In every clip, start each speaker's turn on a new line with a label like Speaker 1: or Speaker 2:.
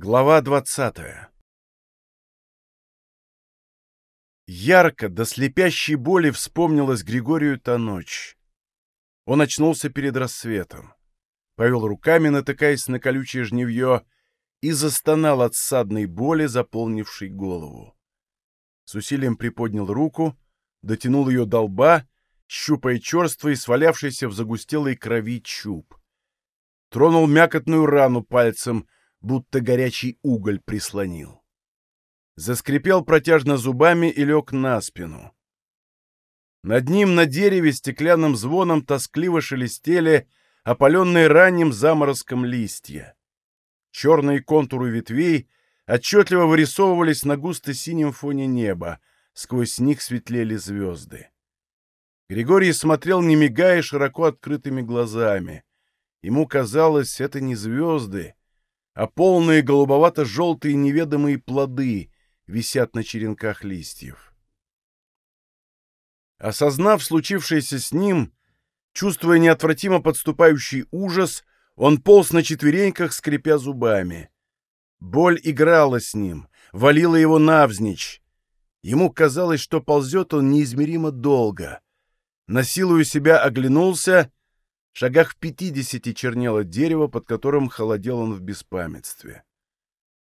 Speaker 1: Глава двадцатая Ярко, до слепящей боли вспомнилась Григорию та ночь. Он очнулся перед рассветом, повел руками, натыкаясь на колючее жневье, и застонал от садной боли, заполнившей голову. С усилием приподнял руку, дотянул ее до лба, щупая черство и свалявшийся в загустелой крови чуб. Тронул мякотную рану пальцем — будто горячий уголь прислонил. Заскрипел протяжно зубами и лег на спину. Над ним на дереве стеклянным звоном тоскливо шелестели опаленные ранним заморозком листья. Черные контуры ветвей отчетливо вырисовывались на густо-синем фоне неба, сквозь них светлели звезды. Григорий смотрел, не мигая, широко открытыми глазами. Ему казалось, это не звезды, а полные голубовато-желтые неведомые плоды висят на черенках листьев. Осознав случившееся с ним, чувствуя неотвратимо подступающий ужас, он полз на четвереньках, скрипя зубами. Боль играла с ним, валила его навзничь. Ему казалось, что ползет он неизмеримо долго. Насилуя себя, оглянулся шагах в пятидесяти чернело дерево, под которым холодел он в беспамятстве.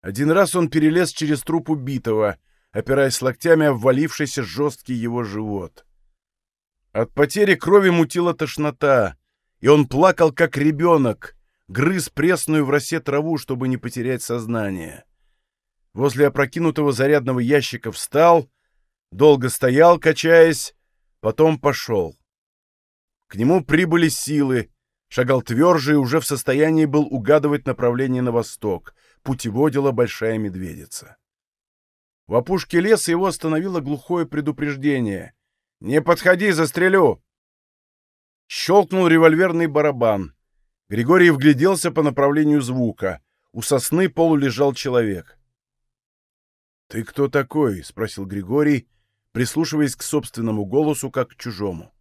Speaker 1: Один раз он перелез через труп убитого, опираясь локтями о ввалившийся жесткий его живот. От потери крови мутила тошнота, и он плакал, как ребенок, грыз пресную в росе траву, чтобы не потерять сознание. Возле опрокинутого зарядного ящика встал, долго стоял, качаясь, потом пошел. К нему прибыли силы, шагал тверже и уже в состоянии был угадывать направление на восток. Путеводила большая медведица. В опушке леса его остановило глухое предупреждение. «Не подходи, застрелю!» Щелкнул револьверный барабан. Григорий вгляделся по направлению звука. У сосны полулежал человек. «Ты кто такой?» — спросил Григорий, прислушиваясь к собственному голосу, как к чужому.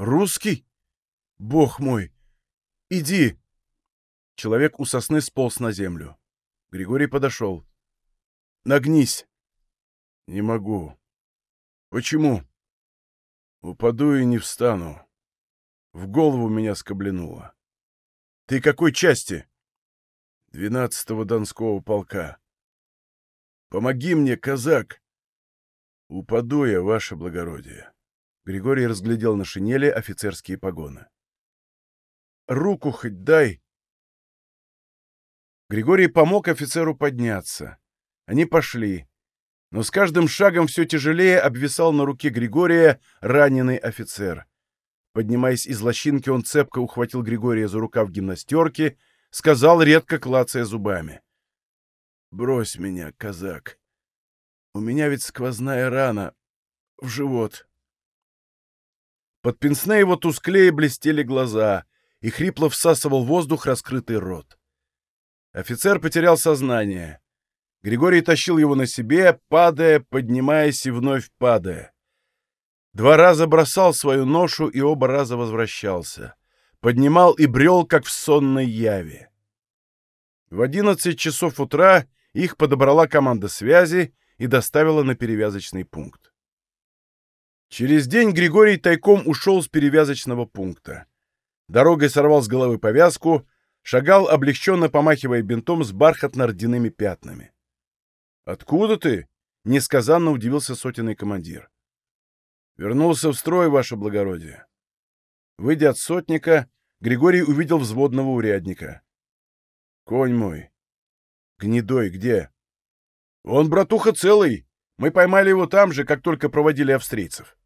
Speaker 1: «Русский? Бог мой! Иди!» Человек у сосны сполз на землю. Григорий подошел. «Нагнись!» «Не могу. Почему?» «Упаду и не встану. В голову меня скобленуло. Ты какой части?» «Двенадцатого Донского полка. Помоги мне, казак!» «Упаду я, ваше благородие!» Григорий разглядел на шинели офицерские погоны. «Руку хоть дай!» Григорий помог офицеру подняться. Они пошли. Но с каждым шагом все тяжелее обвисал на руке Григория раненый офицер. Поднимаясь из лощинки, он цепко ухватил Григория за рукав гимнастерки, сказал, редко клацая зубами. «Брось меня, казак. У меня ведь сквозная рана в живот». Под пенсне его тусклее блестели глаза, и хрипло всасывал воздух раскрытый рот. Офицер потерял сознание. Григорий тащил его на себе, падая, поднимаясь и вновь падая. Два раза бросал свою ношу и оба раза возвращался. Поднимал и брел, как в сонной яве. В одиннадцать часов утра их подобрала команда связи и доставила на перевязочный пункт. Через день Григорий тайком ушел с перевязочного пункта. Дорогой сорвал с головы повязку, шагал, облегченно помахивая бинтом с бархатно-родяными пятнами. «Откуда ты?» — несказанно удивился сотенный командир. «Вернулся в строй, ваше благородие». Выйдя от сотника, Григорий увидел взводного урядника. «Конь мой». «Гнедой где?» «Он, братуха, целый. Мы поймали его там же, как только проводили австрийцев».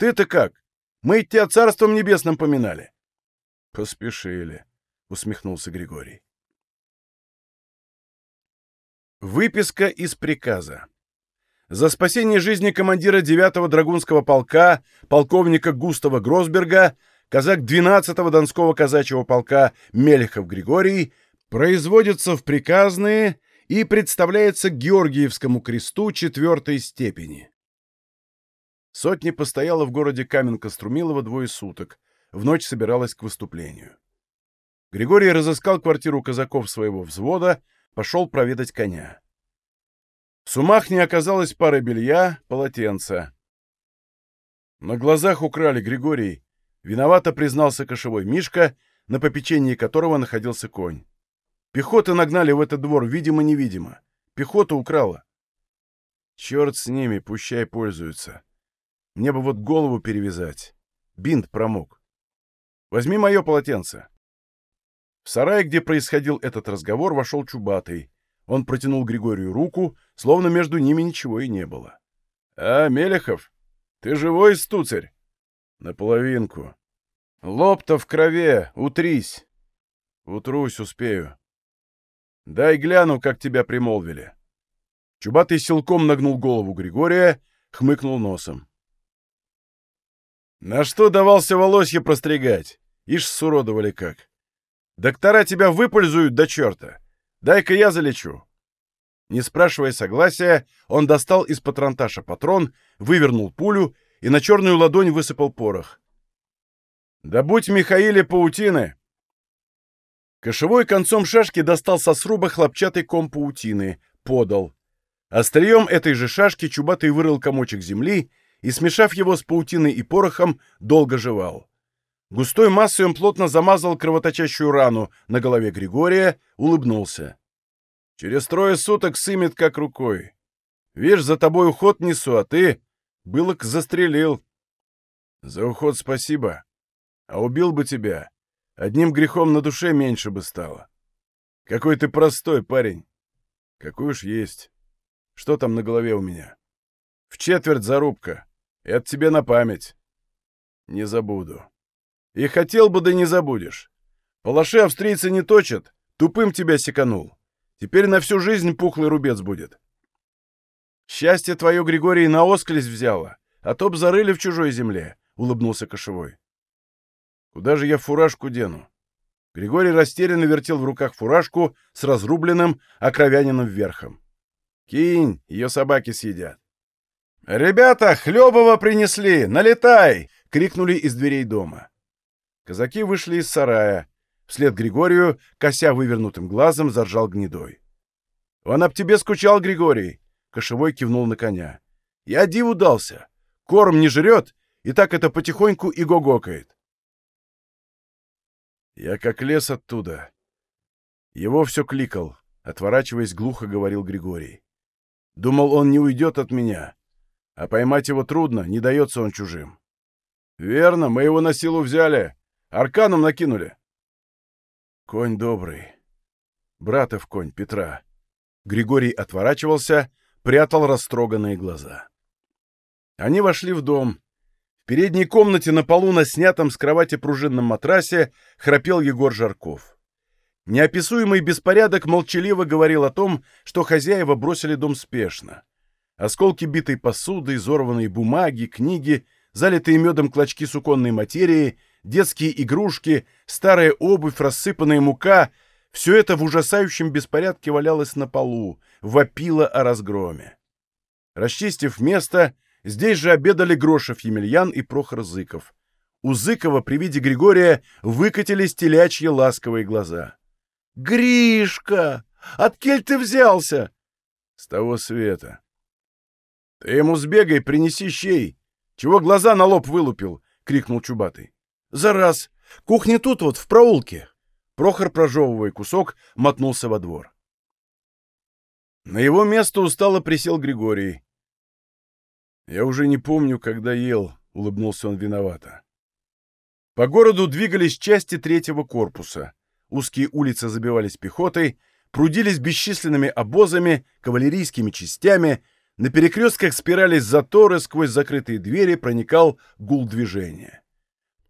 Speaker 1: Ты-то как? Мы тебя царством небесным поминали. — Поспешили, — усмехнулся Григорий. Выписка из приказа. За спасение жизни командира 9-го Драгунского полка, полковника Густава Гросберга, казак 12-го Донского казачьего полка Мелехов Григорий производится в приказные и представляется Георгиевскому кресту четвертой степени. Сотня постояла в городе Каменка-Струмилово двое суток. В ночь собиралась к выступлению. Григорий разыскал квартиру казаков своего взвода, пошел проведать коня. В сумах не оказалось пары белья, полотенца. На глазах украли Григорий. Виновато признался кошевой Мишка, на попечении которого находился конь. Пехоты нагнали в этот двор, видимо-невидимо. Пехота украла. Черт с ними, пущай пользуются. Мне бы вот голову перевязать. Бинт промок. Возьми мое полотенце. В сарай, где происходил этот разговор, вошел Чубатый. Он протянул Григорию руку, словно между ними ничего и не было. — А, Мелехов, ты живой, стуцарь? — Наполовинку. — Лоб-то в крови, утрись. — Утрусь, успею. — Дай гляну, как тебя примолвили. Чубатый силком нагнул голову Григория, хмыкнул носом. — На что давался волосье простригать? Ишь, суродовали как. Доктора тебя выпользуют до черта. Дай-ка я залечу. Не спрашивая согласия, он достал из патронташа патрон, вывернул пулю и на черную ладонь высыпал порох. «Да будь Михаиле паутины!» Кошевой концом шашки достал со сруба хлопчатый ком паутины, подал. Острием этой же шашки Чубатый вырыл комочек земли и, смешав его с паутиной и порохом, долго жевал. Густой массой он плотно замазал кровоточащую рану на голове Григория, улыбнулся. Через трое суток сымет как рукой. Вишь, за тобой уход несу, а ты былок застрелил. За уход спасибо. А убил бы тебя. Одним грехом на душе меньше бы стало. Какой ты простой парень. Какой уж есть. Что там на голове у меня? В четверть зарубка. Это тебе на память. Не забуду. И хотел бы, да не забудешь. Палаши австрийцы не точат. Тупым тебя секанул. Теперь на всю жизнь пухлый рубец будет. Счастье твое, Григорий, на оскользь взяло, а то б зарыли в чужой земле, — улыбнулся Кошевой. Куда же я фуражку дену? Григорий растерянно вертел в руках фуражку с разрубленным, окровяненным верхом. Кинь, ее собаки съедят. «Ребята, Хлебова принесли! Налетай!» — крикнули из дверей дома. Казаки вышли из сарая. Вслед Григорию, кося вывернутым глазом, заржал гнедой. — Он об тебе скучал, Григорий! — Кошевой кивнул на коня. — Я диву дался. Корм не жрет, и так это потихоньку и гогокает. Я как лес оттуда. Его все кликал, отворачиваясь, глухо говорил Григорий. Думал, он не уйдет от меня. А поймать его трудно, не дается он чужим. Верно, мы его на силу взяли. Арканом накинули. Конь добрый. Братов конь Петра. Григорий отворачивался, прятал растроганные глаза. Они вошли в дом. В передней комнате на полу на снятом с кровати пружинном матрасе храпел Егор Жарков. Неописуемый беспорядок молчаливо говорил о том, что хозяева бросили дом спешно. Осколки битой посуды, изорванные бумаги, книги, залитые медом клочки суконной материи — детские игрушки, старая обувь, рассыпанная мука — все это в ужасающем беспорядке валялось на полу, вопило о разгроме. Расчистив место, здесь же обедали Грошев Емельян и Прохор Зыков. У Зыкова при виде Григория выкатились телячьи ласковые глаза. — Гришка! Откель ты взялся? — С того света. — Ты ему сбегай, принеси щей. Чего глаза на лоб вылупил? — крикнул Чубатый. «За раз! Кухня тут вот, в проулке!» Прохор, прожевывая кусок, мотнулся во двор. На его место устало присел Григорий. «Я уже не помню, когда ел», — улыбнулся он виновато. По городу двигались части третьего корпуса. Узкие улицы забивались пехотой, прудились бесчисленными обозами, кавалерийскими частями, на перекрестках спирались заторы, сквозь закрытые двери проникал гул движения.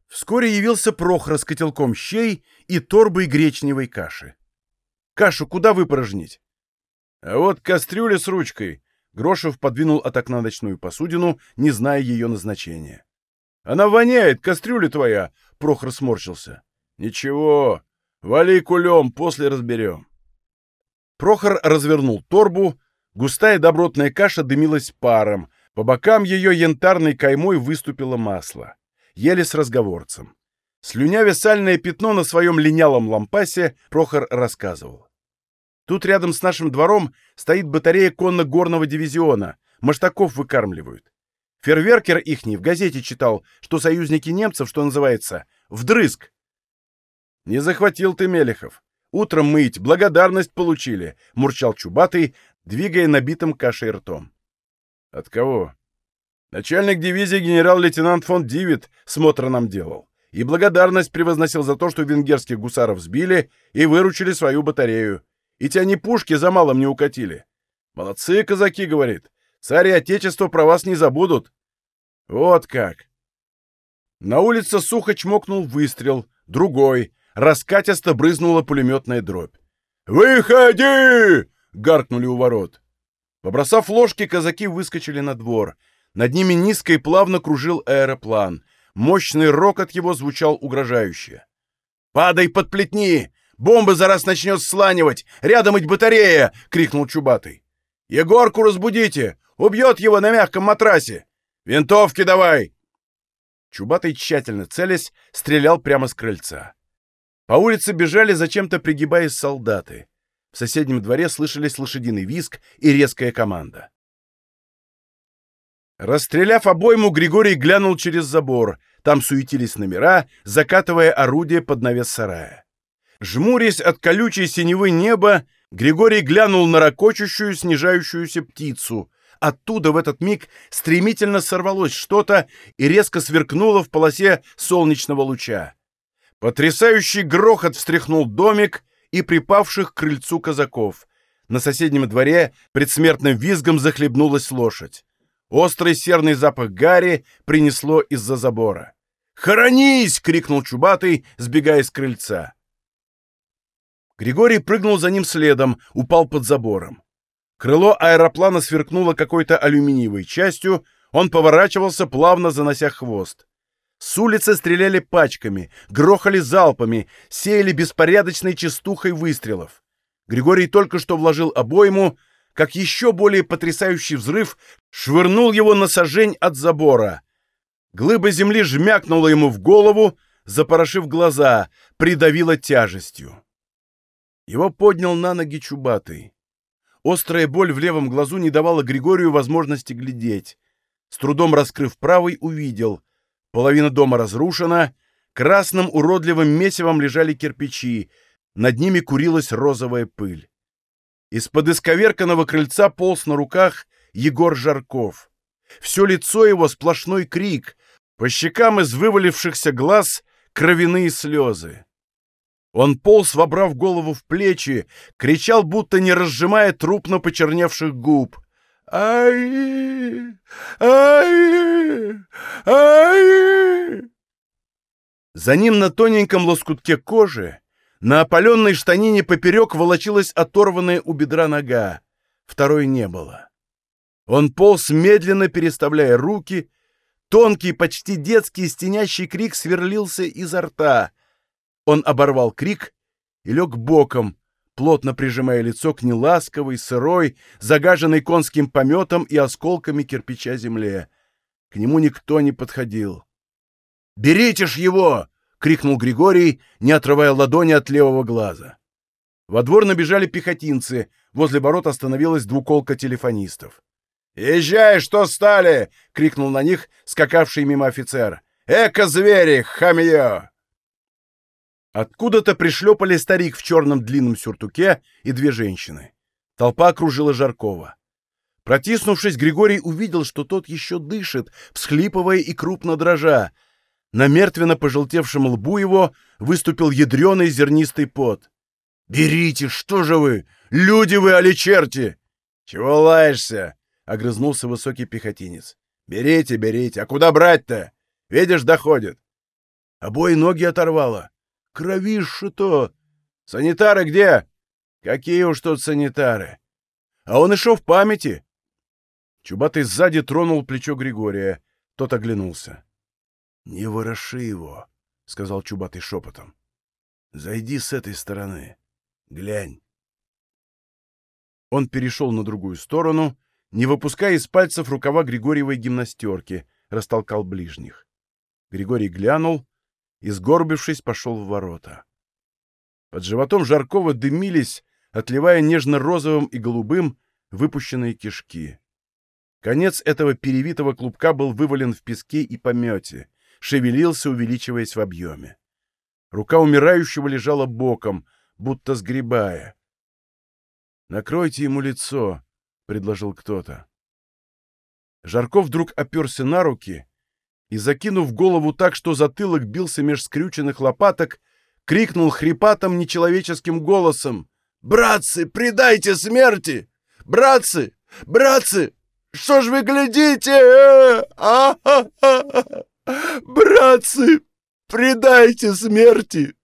Speaker 1: Вскоре явился Прохор с котелком щей и торбой гречневой каши. «Кашу куда выпорожнить?» «А вот кастрюля с ручкой», — Грошев подвинул от окна ночную посудину, не зная ее назначения. «Она воняет, кастрюля твоя!» — Прохор сморщился. «Ничего, вали кулем, после разберем». Прохор развернул торбу, густая добротная каша дымилась паром, по бокам ее янтарной каймой выступило масло ели с разговорцем. Слюнявя сальное пятно на своем линялом лампасе, Прохор рассказывал. Тут рядом с нашим двором стоит батарея конно-горного дивизиона. Маштаков выкармливают. Ферверкер ихний в газете читал, что союзники немцев, что называется, вдрызг. Не захватил ты, Мелехов. Утром мыть, благодарность получили, — мурчал Чубатый, двигая набитым кашей ртом. От кого? Начальник дивизии генерал-лейтенант фон Дивит смотр нам делал. И благодарность превозносил за то, что венгерских гусаров сбили и выручили свою батарею. И те они пушки за малым не укатили. Молодцы, казаки, говорит. Царь и отечество про вас не забудут. Вот как. На улице сухо чмокнул выстрел, другой. Раскатисто брызнула пулеметная дробь. «Выходи!» — гаркнули у ворот. Побросав ложки, казаки выскочили на двор — над ними низко и плавно кружил аэроплан. Мощный рокот его звучал угрожающе. «Падай под плетни! Бомбы за раз начнет сланивать! Рядом ведь батарея!» — крикнул Чубатый. «Егорку разбудите! Убьет его на мягком матрасе! Винтовки давай!» Чубатый, тщательно целясь, стрелял прямо с крыльца. По улице бежали, зачем-то пригибаясь солдаты. В соседнем дворе слышались лошадиный визг и резкая команда. Расстреляв обойму, Григорий глянул через забор. Там суетились номера, закатывая орудие под навес сарая. Жмурясь от колючей синевы неба, Григорий глянул на ракочущую, снижающуюся птицу. Оттуда в этот миг стремительно сорвалось что-то и резко сверкнуло в полосе солнечного луча. Потрясающий грохот встряхнул домик и припавших к крыльцу казаков. На соседнем дворе предсмертным визгом захлебнулась лошадь. Острый серный запах гари принесло из-за забора. «Хоронись!» — крикнул Чубатый, сбегая с крыльца. Григорий прыгнул за ним следом, упал под забором. Крыло аэроплана сверкнуло какой-то алюминиевой частью, он поворачивался, плавно занося хвост. С улицы стреляли пачками, грохали залпами, сеяли беспорядочной частухой выстрелов. Григорий только что вложил обойму, как еще более потрясающий взрыв швырнул его на сажень от забора. Глыба земли жмякнула ему в голову, запорошив глаза, придавила тяжестью. Его поднял на ноги Чубатый. Острая боль в левом глазу не давала Григорию возможности глядеть. С трудом раскрыв правый, увидел. Половина дома разрушена, красным уродливым месивом лежали кирпичи, над ними курилась розовая пыль. Из-под исковерканного крыльца полз на руках Егор Жарков. Все лицо его сплошной крик, по щекам из вывалившихся глаз кровяные слезы. Он полз, вобрав голову в плечи, кричал, будто не разжимая трупно почерневших губ. «Ай! Ай! Ай!» За ним на тоненьком лоскутке кожи на опаленной штанине поперек волочилась оторванная у бедра нога. Второй не было. Он полз, медленно переставляя руки. Тонкий, почти детский, стенящий крик сверлился изо рта. Он оборвал крик и лег боком, плотно прижимая лицо к неласковой, сырой, загаженной конским пометом и осколками кирпича земле. К нему никто не подходил. «Берите ж его!» — крикнул Григорий, не отрывая ладони от левого глаза. Во двор набежали пехотинцы, возле ворот остановилась двуколка телефонистов. «Езжай, что стали!» — крикнул на них скакавший мимо офицер. «Эко-звери, хамье!» Откуда-то пришлепали старик в черном длинном сюртуке и две женщины. Толпа окружила Жаркова. Протиснувшись, Григорий увидел, что тот еще дышит, всхлипывая и крупно дрожа, на мертвенно пожелтевшем лбу его выступил ядреный зернистый пот. «Берите, что же вы? Люди вы, али черти!» «Чего лаешься?» — огрызнулся высокий пехотинец. «Берите, берите. А куда брать-то? Видишь, доходит». Обои ноги оторвало. Кровище-то! Санитары где? Какие уж тут санитары? А он и шел в памяти. Чубатый сзади тронул плечо Григория. Тот оглянулся. «Не вороши его», — сказал Чубатый шепотом. «Зайди с этой стороны. Глянь». Он перешел на другую сторону, не выпуская из пальцев рукава Григорьевой гимнастерки, растолкал ближних. Григорий глянул и, сгорбившись, пошел в ворота. Под животом Жаркова дымились, отливая нежно-розовым и голубым выпущенные кишки. Конец этого перевитого клубка был вывален в песке и помете, шевелился, увеличиваясь в объеме. Рука умирающего лежала боком, будто сгребая. «Накройте ему лицо», — предложил кто-то. Жарков вдруг оперся на руки и, закинув голову так, что затылок бился меж скрюченных лопаток, крикнул хрипатым нечеловеческим голосом. «Братцы, предайте смерти! Братцы! Братцы! Что ж вы глядите? А -а -а -а! Братцы, предайте смерти!»